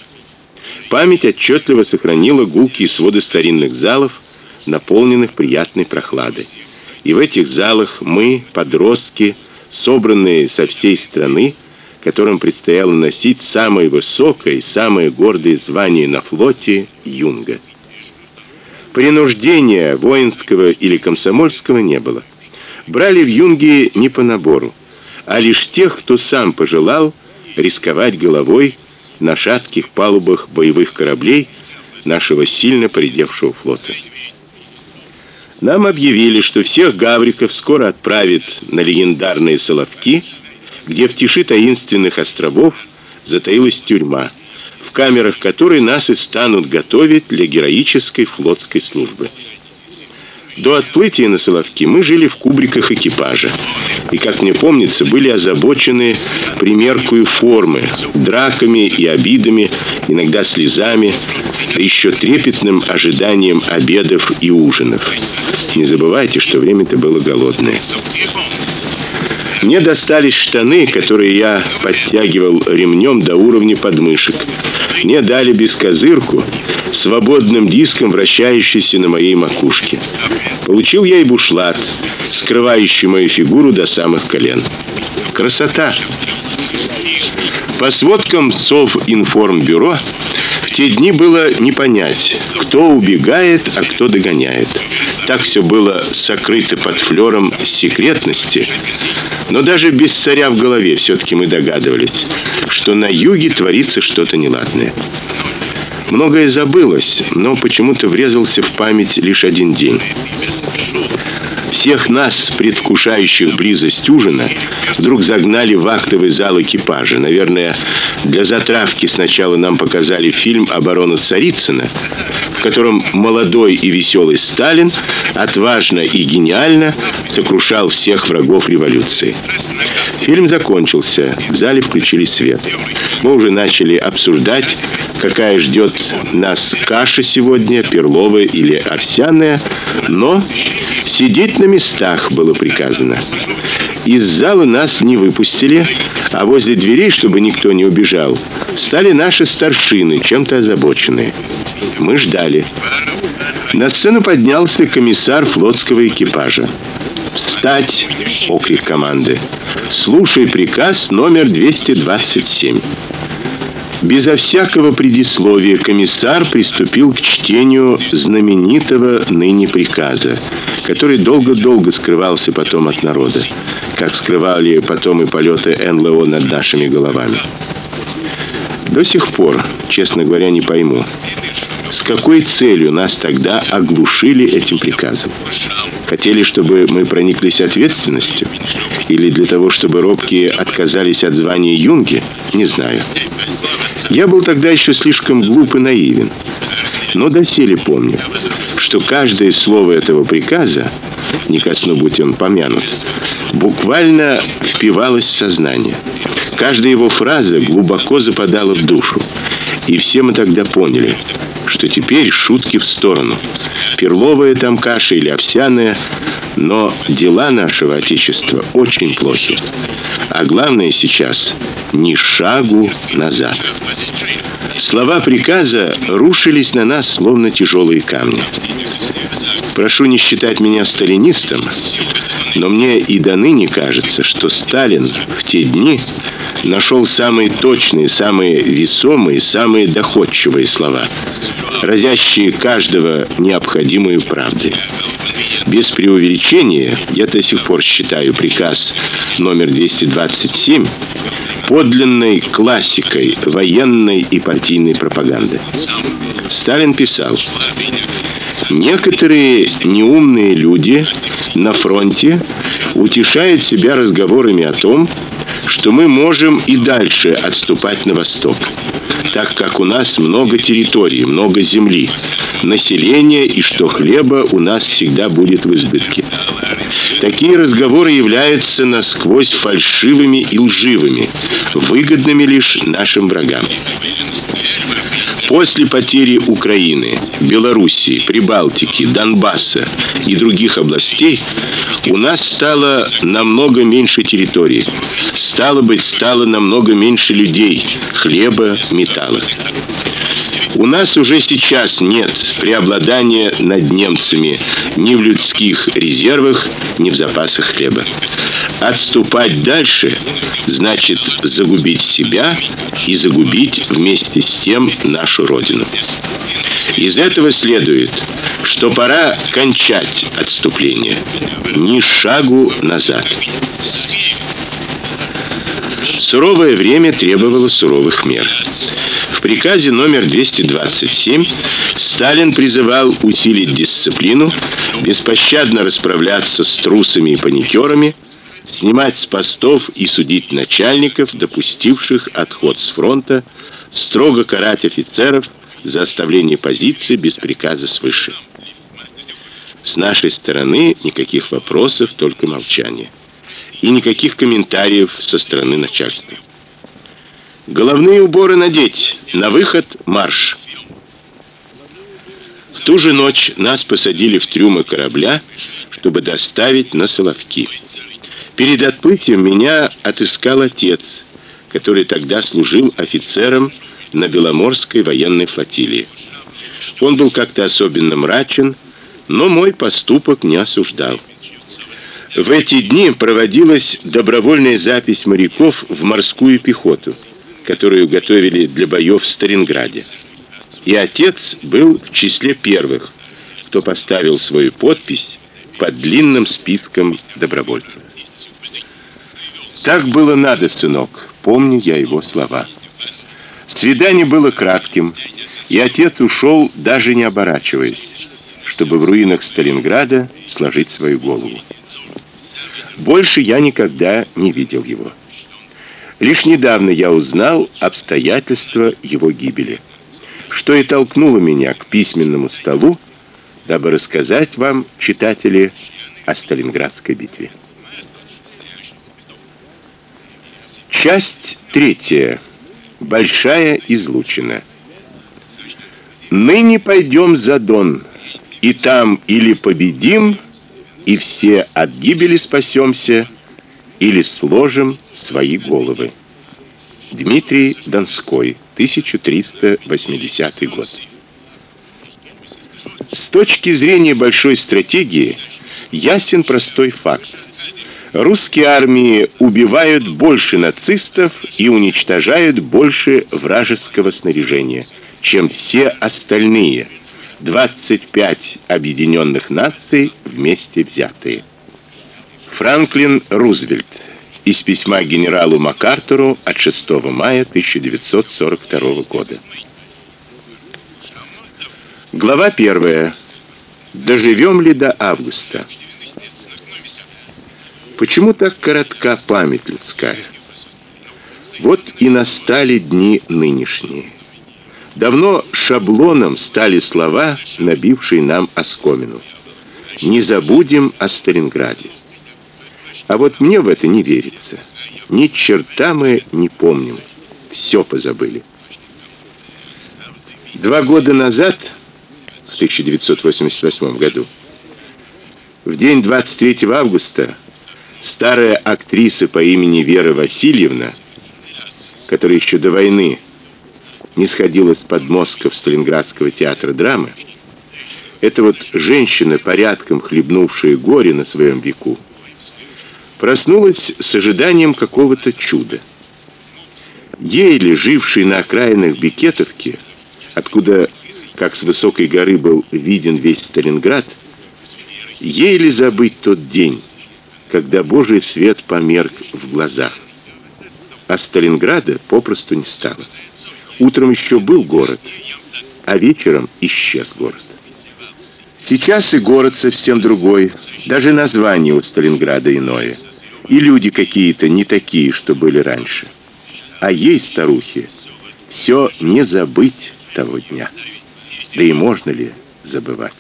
Память отчетливо сохранила гулкие своды старинных залов, наполненных приятной прохладой. И в этих залах мы, подростки, собранные со всей страны, которым предстояло носить самое высокое и самое гордое звание на флоте юнга. Принуждения воинского или комсомольского не было. Брали в юнги не по набору, а лишь тех, кто сам пожелал рисковать головой на шатких палубах боевых кораблей нашего сильно поредевшего флота. Нам объявили, что всех гавриков скоро отправят на легендарные Соловки, где в тиши таинственных островов затаилась тюрьма камерах которой нас и станут готовить для героической флотской службы. До отплытия на Соловки мы жили в кубриках экипажа. И, как мне помнится, были озабочены примеркой формы, драками и обидами, иногда слезами, а еще трепетным ожиданием обедов и ужинов. Не забывайте, что время-то было голодное. Мне достались штаны, которые я подтягивал ремнем до уровня подмышек. Мне дали бескозырку, свободным диском вращающийся на моей макушке. Получил я и бушлат, скрывающий мою фигуру до самых колен. Красота. По сводкам Совинформбюро в те дни было не понять, кто убегает, а кто догоняет. Так все было сокрыто под флером секретности, но даже без царя в голове все таки мы догадывались, что на юге творится что-то неладное. Многое забылось, но почему-то врезался в память лишь один день. Всех нас, предвкушающих близость ужина, вдруг загнали в актовый зал экипажа. Наверное, для затравки сначала нам показали фильм Оборона Царицына, в котором молодой и веселый Сталин отважно и гениально сокрушал всех врагов революции. Фильм закончился. В зале включили свет. Мы уже начали обсуждать, какая ждет нас каша сегодня, перловая или овсяная, но сидеть на местах было приказано. Из зала нас не выпустили, а возле дверей, чтобы никто не убежал, стали наши старшины, чем-то озабоченные. Мы ждали. На сцену поднялся комиссар флотского экипажа. «Встать!» — окрик команды. «Слушай приказ номер 227». Безо всякого предисловия комиссар приступил к чтению знаменитого ныне приказа, который долго-долго скрывался потом от народа, как скрывали потом и полеты НЛО над нашими головами. До сих пор, честно говоря, не пойму, с какой целью нас тогда оглушили этим приказом? Хотели, чтобы мы прониклись ответственностью или для того, чтобы робкие отказались от звания юнги? Не знаю. Я был тогда еще слишком глуп и наивен. Но доселе помню, что каждое слово этого приказа, не косно будь он помянут, буквально впивалось в сознание. Каждая его фраза глубоко западала в душу. И все мы тогда поняли, что теперь шутки в сторону. Перловая там каша или овсяная, но дела нашего отечества очень плохи. А главное сейчас ни шагу назад. Слова приказа рушились на нас словно тяжелые камни. Прошу не считать меня сталинистом, но мне и до ныне кажется, что Сталин в те дни нашел самые точные, самые весомые, самые доходчивые слова разящие каждого необходимую правдой. Без преувеличения, я до сих пор считаю приказ номер 227 подлинной классикой военной и партийной пропаганды. Сталин писал: Некоторые неумные люди на фронте утешают себя разговорами о том, что мы можем и дальше отступать на восток так как у нас много территории, много земли, населения и что хлеба у нас всегда будет в избытке. Такие разговоры являются насквозь фальшивыми и лживыми, выгодными лишь нашим врагам. После потери Украины, Белоруссии, Прибалтики, Донбасса и других областей у нас стало намного меньше территории. Стало быть, стало намного меньше людей, хлеба, металла. У нас уже сейчас нет преобладания над немцами ни в людских резервах, ни в запасах хлеба. Отступать дальше значит загубить себя и загубить вместе с тем нашу родину. Из этого следует, что пора кончать отступление. Ни шагу назад. Суровое время требовало суровых мер. Приказе номер 227 Сталин призывал усилить дисциплину, беспощадно расправляться с трусами и паникерами, снимать с постов и судить начальников, допустивших отход с фронта, строго карать офицеров за оставление позиции без приказа свыше. С нашей стороны никаких вопросов, только молчание. И никаких комментариев со стороны начальства. Головные уборы надеть, на выход марш. В ту же ночь нас посадили в трюмы корабля, чтобы доставить на Соловки. Перед отплытием меня отыскал отец, который тогда служил офицером на Беломорской военной флотилии. Он был как-то особенно мрачен, но мой поступок не осуждал. В эти дни проводилась добровольная запись моряков в морскую пехоту, которую готовили для боев в Сталинграде. И отец был в числе первых, кто поставил свою подпись под длинным списком добровольцев. Так было надо, сынок, помню я его слова. Свидание было кратким, и отец ушел даже не оборачиваясь, чтобы в руинах Сталинграда сложить свою голову. Больше я никогда не видел его. Лишь недавно я узнал обстоятельства его гибели, что и толкнуло меня к письменному столу, дабы рассказать вам, читатели, о Сталинградской битве. Часть третья. Большая излучина. Ныне пойдем за Дон, и там или победим, и все от гибели спасемся, или сложим свои головы. Дмитрий Донской, 1380 год. С точки зрения большой стратегии ясен простой факт русские армии убивают больше нацистов и уничтожают больше вражеского снаряжения, чем все остальные 25 объединенных наций вместе взятые. Франклин Рузвельт из письма генералу МакАртуру от 6 мая 1942 года. Глава 1. Доживем ли до августа? Почему так коротка память людская? Вот и настали дни нынешние. Давно шаблоном стали слова, набившие нам оскомину. Не забудем о Сталинграде. А вот мне в это не верится. Ни черта мы не помним. Все позабыли. Два года назад, в 1988 году, в день 23 августа старая актриса по имени Вера Васильевна, которая еще до войны не сходила с подмостков Сталинградского театра драмы, эта вот женщина, порядком хлебнувшая горе на своем веку, проснулась с ожиданием какого-то чуда. Ей, жившей на окраинах Бекетовки, откуда, как с высокой горы был виден весь Сталинград, ей ли забыть тот день, когда Божий свет померк в глазах. А Сталинграда попросту не стало. Утром еще был город, а вечером исчез город. Сейчас и город совсем другой, даже название у Сталинграда иное. И люди какие-то не такие, что были раньше. А ей, старухе, все не забыть того дня. Да и можно ли забывать?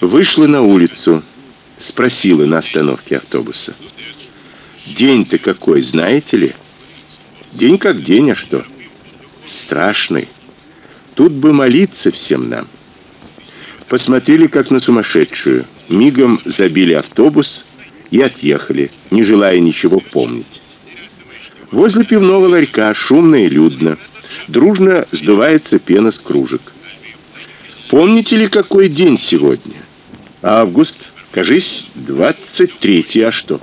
Вышла на улицу, спросила на остановке автобуса. День-то какой, знаете ли? День как день, а что? Страшный. Тут бы молиться всем нам. Посмотрели как на сумасшедшую. Мигом забили автобус и отъехали, не желая ничего помнить. Возле пивного ларька шумно и людно. Дружно сдувается пена с кружек. Помните ли, какой день сегодня? Август, кажись, 23 а что?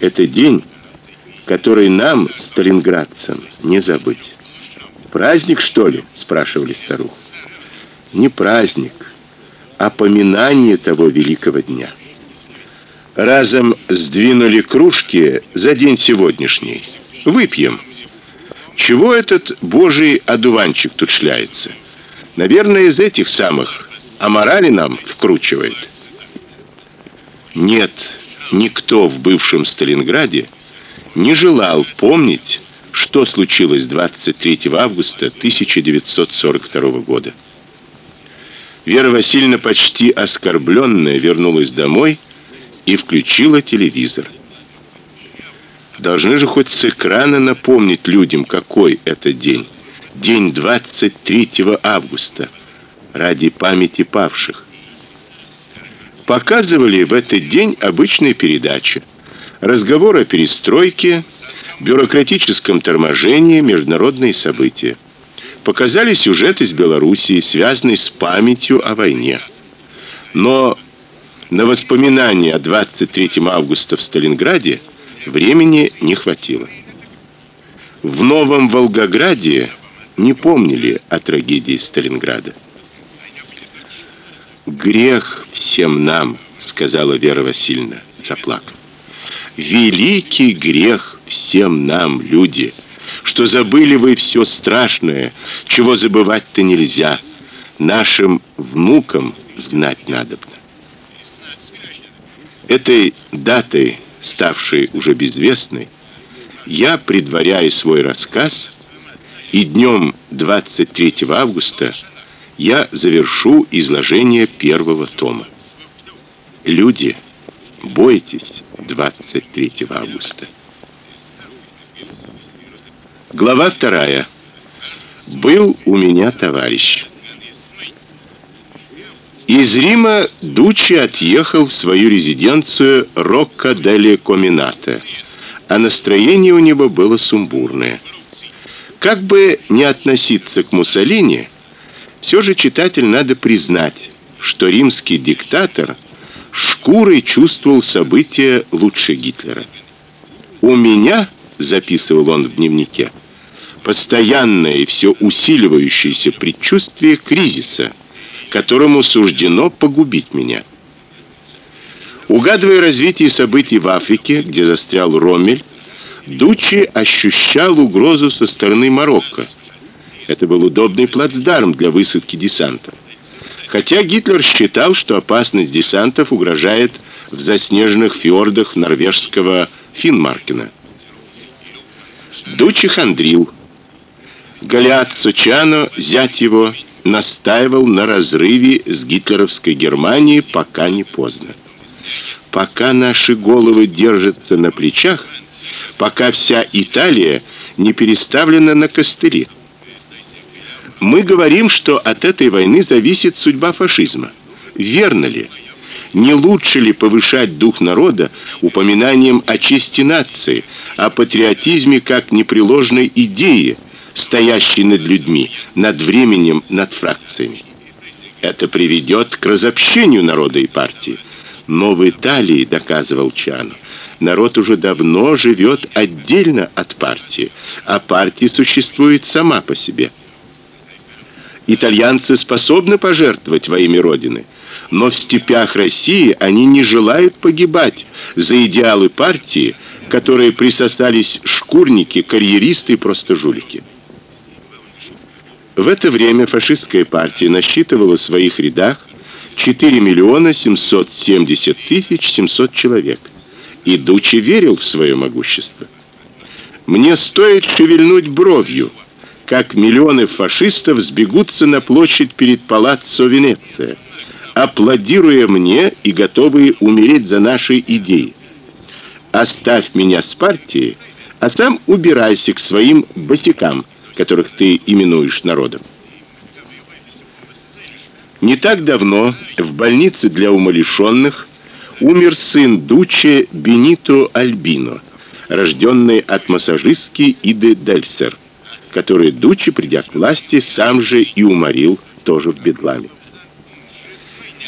Это день, который нам, сталинградцам, не забыть. Праздник, что ли? спрашивали старух. Не праздник, а поминание того великого дня. Разом сдвинули кружки за день сегодняшний. Выпьем. Чего этот божий одуванчик тут шляется? Наверное, из этих самых а морали нам вкручивает. Нет, никто в бывшем Сталинграде не желал помнить, что случилось 23 августа 1942 года. Вера Васильевна почти оскорбленная вернулась домой и включила телевизор. Должны же хоть с экрана напомнить людям, какой это день. День 23 августа ради памяти павших. Показывали в этот день обычные передачи. Разговор о перестройке, бюрократическом торможении, международные события. Показали сюжет из Белоруссии, связанный с памятью о войне. Но на воспоминания о 23 августа в Сталинграде времени не хватило. В Новом Волгограде не помнили о трагедии Сталинграда. Грех всем нам, сказала Вера Васильевна, заплакав. Великий грех всем нам, люди, что забыли вы все страшное, чего забывать-то нельзя. Нашим внукам знать надобно. Этой датой, ставшей уже безвестной, я, предваряя свой рассказ, и днем 23 августа я завершу изложение первого тома. Люди, бойтесь 23 августа. Глава вторая. Был у меня товарищ. Из Рима Дуччи отъехал в свою резиденцию Рокка дель Комината, а настроение у него было сумбурное. Как бы не относиться к Муссолини, все же читатель надо признать, что римский диктатор шкурой чувствовал события лучше Гитлера. У меня, записывал он в дневнике, постоянное и все усиливающееся предчувствие кризиса, которому суждено погубить меня. Угадывая развитие событий в Африке, где застрял Роммель, Дуччи ощущал угрозу со стороны Марокко это был удобный плацдарм для высадки десантов. Хотя Гитлер считал, что опасность десантов угрожает в заснеженных фьордах норвежского Финмаркена. Дучи хандрил. Галиат Сучано, зять его, настаивал на разрыве с гитлеровской Германией, пока не поздно. Пока наши головы держатся на плечах, пока вся Италия не переставлена на костыли. Мы говорим, что от этой войны зависит судьба фашизма. Верно ли? Не лучше ли повышать дух народа упоминанием о чести нации, о патриотизме как непреложной идее, стоящей над людьми, над временем, над фракциями? Это приведет к разобщению народа и партии. Но в Италии, доказывал Чано, народ уже давно живет отдельно от партии, а партия существует сама по себе. Итальянцы способны пожертвовать во имя родины, но в степях России они не желают погибать за идеалы партии, которые присосались шкурники, карьеристы и просто жулики. В это время фашистская партия насчитывала в своих рядах 4 миллиона 770 тысяч 700 человек, и Дучи верил в свое могущество. Мне стоит шевельнуть бровью, как миллионы фашистов сбегутся на площадь перед палаццо Венеция, аплодируя мне и готовые умереть за наши идеи. Оставь меня с партией, а сам убирайся к своим босикам, которых ты именуешь народом. Не так давно в больнице для умалишенных умер сын Дуче Бенито Альбино, рожденный от массажистки Иды Дельсер, который Дуче, придя к власти, сам же и уморил тоже в Бедламе.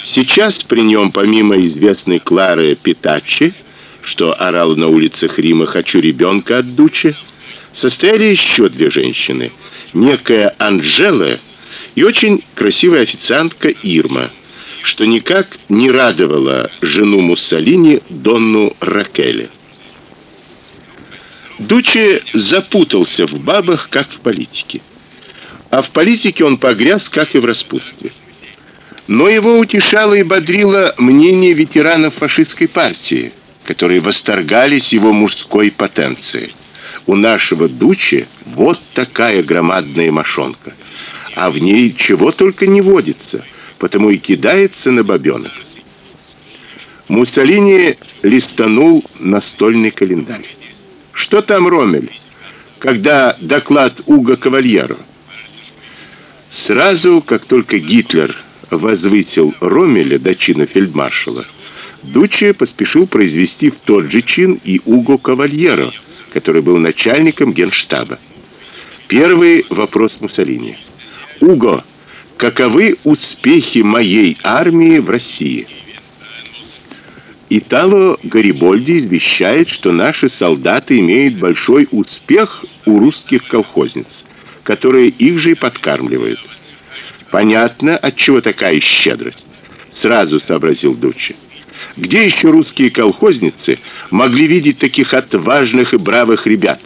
Сейчас при нем, помимо известной Клары Питачи, что орала на улицах Рима «Хочу ребенка от Дуче», состояли еще две женщины, некая Анжела и очень красивая официантка Ирма, что никак не радовало жену Муссолини Донну Ракеле. Дуче запутался в бабах, как в политике. А в политике он погряз, как и в распутстве. Но его утешало и бодрило мнение ветеранов фашистской партии, которые восторгались его мужской потенцией. У нашего Дуче вот такая громадная мошонка – а в ней чего только не водится, потому и кидается на бабёнок. Муссолини листанул настольный календарь. Что там, Ромель? Когда доклад Уго Кавальеро? Сразу, как только Гитлер возвысил Ромеля до чина фельдмаршала, Дуче поспешил произвести в тот же чин и Уго Кавальеро, который был начальником Генштаба. Первый вопрос Муссолини. Уго, каковы успехи моей армии в России? Итало Гарибольди извещает, что наши солдаты имеют большой успех у русских колхозниц, которые их же и подкармливают. Понятно, от чего такая щедрость, сразу сообразил Дуччи. Где еще русские колхозницы могли видеть таких отважных и бравых ребят,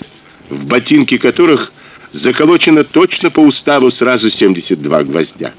в ботинки которых заколочено точно по уставу сразу 72 гвоздя.